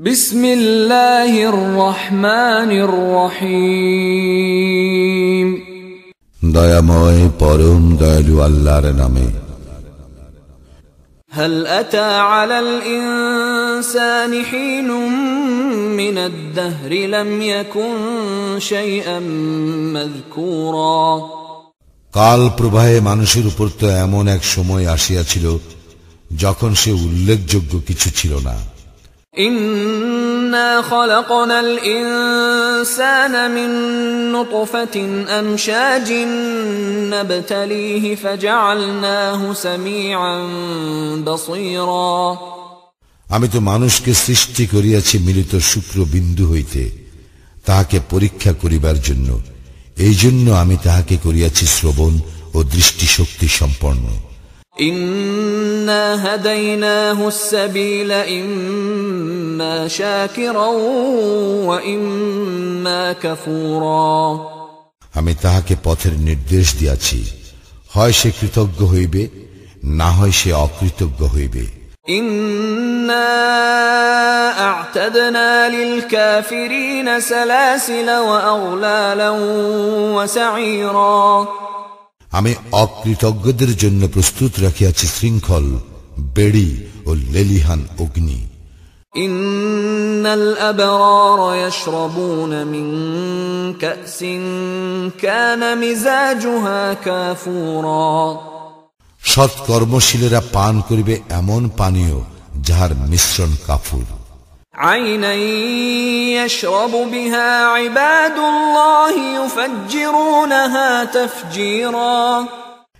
بسم الله الرحمن الرحيم দয়াময় পরম দয়ালু আল্লাহর নামে هل أتى على الإنسان حين من الدهر لم يكن شيئا مذكورا কাল প্রবাহে মানুষের উপর তো এমন এক সময় আসিয়াছিল যখন সে উল্লেখযোগ্য কিছু ছিল না إنا خلقنا الإنسان من نطفة أمشاج نبتليه فجعلناه سميعا بصيرا আমি তো মানুষকে সৃষ্টি করিয়াছি মিলিত শুক্র বিন্দু হইতে তাহাকে পরীক্ষা করিবার জন্য এই জন্য আমি তাহাকে করিয়াছি শ্রবণ ও দৃষ্টিশক্তি সম্পন্ন إنا هديناه السبيل إما شاكرا وإما كفورا আমি তাহাকে পথের নির্দেশ দিয়াছি হয় সে কৃতজ্ঞ হইবে না হয় সে অকৃতজ্ঞ হইবে إنا أعتدنا للكافرين سلاسل وأغلالا وسعيرا আমি অকৃতজ্ঞদের জন্য প্রস্তুত রাখিয়াছি শৃঙ্খল বেড়ি ও লেলিহান অগ্নি إن الأبرار يشربون من كأس كان مزاجها كافورا সৎকর্মশীলেরা পান করিবে এমন পানীয় যাহার মিশ্রণ কাফুর عينا يشرب بها عباد الله يفجرونها تفجيرا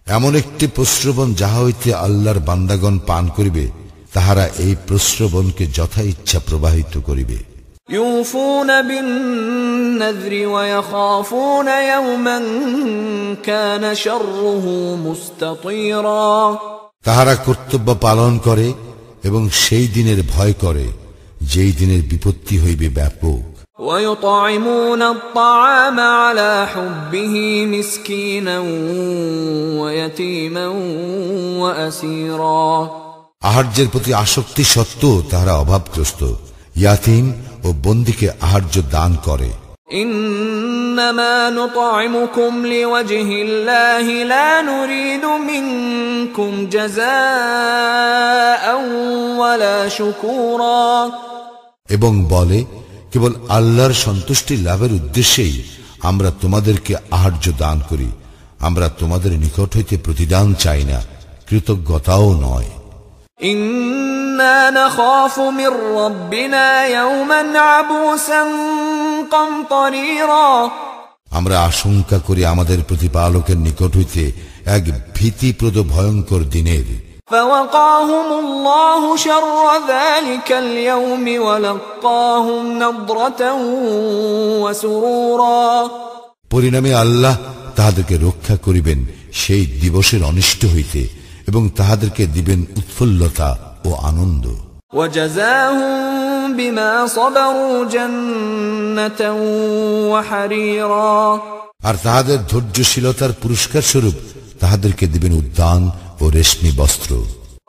এমন একটি প্রশ্রবণ যাহা হইতে আল্লাহর বান্দাগণ পান করিবে তাহারা এই প্রশ্রবণকে যথা ইচ্ছা প্রবাহিত করিবে يوفون بالنذر ويخافون يوما كان شره مستطيرا তাহারা কর্তব্য পালন করে এবং সেই দিনের ভয় করে যেই দিনের বিপত্তি হইবে ব্যাপক ويطعمون الطعام على حبه مسكينا ويتيما واسيرا আহার্যের প্রতি আসক্তি সত্ত্বেও তাহারা অভাবগ্রস্ত ইয়াতিম ও বন্দিকে আহার্য দান করে انما نطعمكم لوجه الله لا نريد منكم جزاء ولا شكورا এবং বলে কেবল আল্লাহর সন্তুষ্টি লাভের উদ্দেশ্যেই আমরা তোমাদেরকে আহার্য দান করি। আমরা তোমাদের নিকট হইতে প্রতিদান চাই না কৃতজ্ঞতাও নয়। আমরা আশঙ্কা করি আমাদের প্রতিপালকের নিকট হইতে এক ভীতিপ্রদ ভয়ঙ্কর দিনের। فوقاهم الله شر ذلك اليوم ولقاهم نضرة وسرورا পরিণামে আল্লাহ তাহাদেরকে রক্ষা করিবেন সেই দিবসের অনিষ্ট হইতে এবং তাহাদেরকে দিবেন উৎফুল্লতা ও আনন্দ وجزاهم بما صبروا جنة وحريرا আর তাহাদের ধৈর্যশীলতার পুরস্কার স্বরূপ তাহাদেরকে দিবেন উদ্যান ও রেশমি বস্ত্র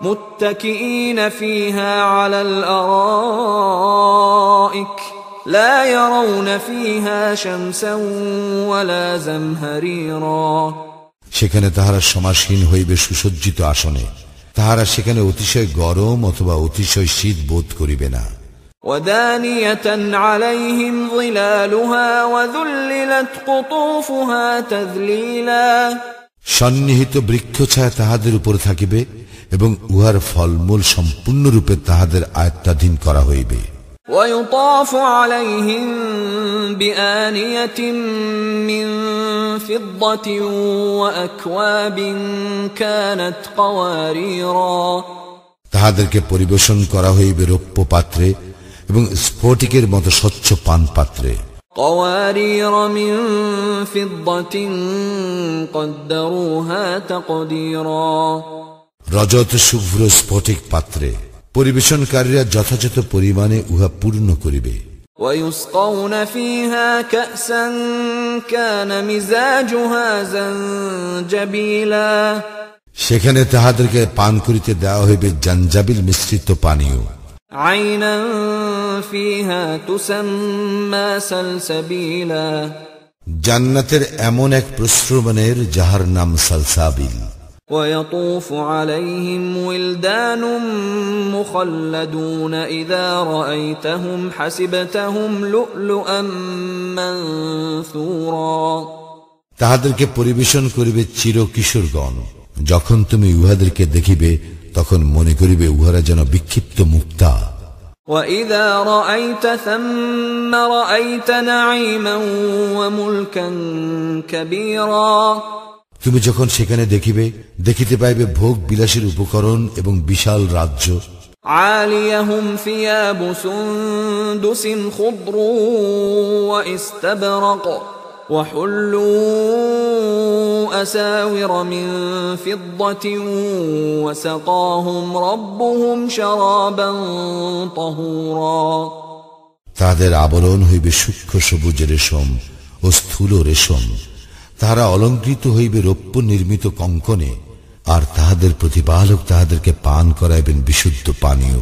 متكئين فيها على الارائك لا يرون فيها شمسا ولا زمهريرا সেখানে তাহারা সমাসীন হইবে সুসজ্জিত আসনে তাহারা সেখানে অতিশয় গরম অথবা অতিশয় শীত বোধ করিবে না ودانية عليهم ظلالها وذللت قطوفها تذليلا সন্নিহিত বৃক্ষ ছায়া তাহাদের উপর থাকিবে এবং উহার ফলমূল সম্পূর্ণরূপে তাহাদের আয়ত্তাধীন করা হইবে ويطاف عليهم بآنية من فضة وأكواب كانت قواريرا তাহাদেরকে পরিবেশন করা হইবে রৌপ্য পাত্রে এবং স্ফটিকের মতো স্বচ্ছ পান পাত্রে قوارير من فضة قدروها تقديرا রজত শুভ্র স্ফটিক পাত্রে পরিবেশনকারীরা যথাযথ পরিমাণে উহা পূর্ণ করিবে ويسقون فيها كأسا كان مزاجها زنجبيلا সেখানে তাহাদেরকে পান করিতে দেওয়া হইবে জাঞ্জাবিল মিশ্রিত পানীয় عينا فيها تسمى سلسبيلا জান্নাতের এমন এক প্রশ্রবণের যাহার নাম সালসাবিল ويطوف عليهم ولدان مخلدون إذا رأيتهم حسبتهم لؤلؤا منثورا তাহাদেরকে পরিবেশন করিবে চির কিশোরগণ যখন তুমি উহাদেরকে দেখিবে তখন মনে করিবে উহারা যেন বিক্ষিপ্ত মুক্তা وإذا رأيت ثم رأيت نعيما وملكا كبيرا তুমি যখন সেখানে দেখিবে দেখিতে পাইবে ভোগ বিলাসের উপকরণ এবং বিশাল রাজ্য عاليهم ثياب سندس خضر واستبرق وحلوا أساور من فضة وسقاهم ربهم شرابا طهورا তাহাদের আবরণ হইবে সূক্ষ্ম সবুজ রেশম ও স্থূল রেশম তাহারা অলঙ্কৃত হইবে রৌপ্য নির্মিত কঙ্কনে আর তাহাদের প্রতিপালক তাহাদেরকে পান করাইবেন বিশুদ্ধ পানীয়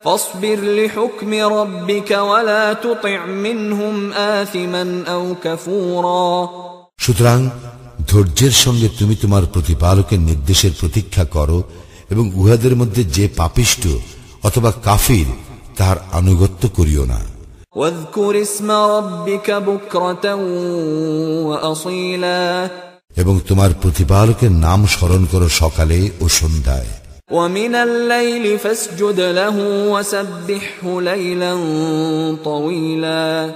فاصبر لحكم ربك ولا تطع منهم آثما أو كفورا সুতরাং ধৈর্যের সঙ্গে তুমি তোমার প্রতিপালকের নির্দেশের প্রতীক্ষা করো এবং উহাদের মধ্যে যে পাপিষ্ট অথবা কাফির তাহার আনুগত্য করিও না واذكر اسم ربك بكرة وأصيلا এবং তোমার প্রতিপালকের নাম স্মরণ করো সকালে ও সন্ধ্যায় ومن الليل فاسجد له وسبحه ليلا طويلا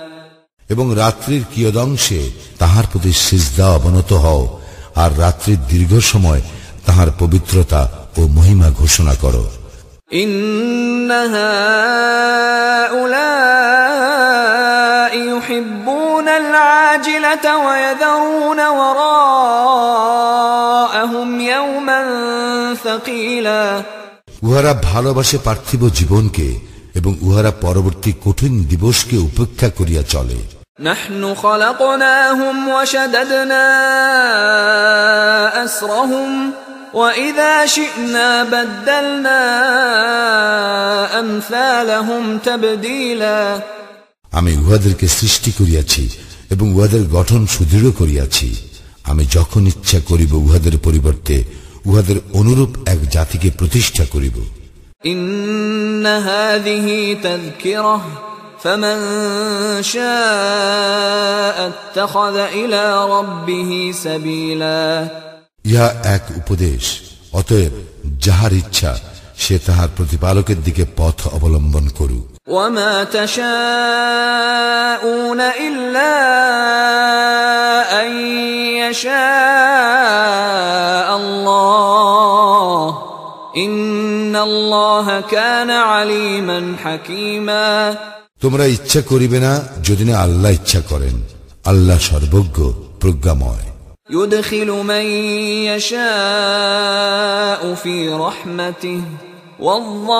এবং রাত্রির কিয়দংশে তাহার প্রতি সিজদা অবনত হও আর রাত্রির দীর্ঘ সময় তাহার পবিত্রতা ও মহিমা ঘোষণা করো إن هؤلاء يحبون العاجلة ويذرون وراءهم يوما ثقيلا উহারা ভালোবাসে পার্থিব জীবনকে এবং উহারা পরবর্তী কঠিন দিবসকে উপেক্ষা করিয়া চলে نحن خلقناهم وشددنا أسرهم وإذا شئنا بدلنا أمثالهم تبديلا আমি উহাদেরকে সৃষ্টি করিয়াছি এবং উহাদের গঠন সুদৃঢ় করিয়াছি আমি যখন ইচ্ছা করিব উহাদের পরিবর্তে উহাদের অনুরূপ এক জাতিকে প্রতিষ্ঠা করিব إن هذه تذكرة فمن شاء اتخذ إلى ربه سبيلا ইহা এক উপদেশ অতএব যাহার ইচ্ছা সে তাহার প্রতিপালকের দিকে পথ অবলম্বন করুক وما تشاءون إلا أن يشاء الله إن الله كان عليما حكيما তোমরা ইচ্ছা করিবে না যদি না আল্লাহ ইচ্ছা করেন আল্লাহ সর্বজ্ঞ প্রজ্ঞাময় يدخل من يشاء في رحمته والظالمين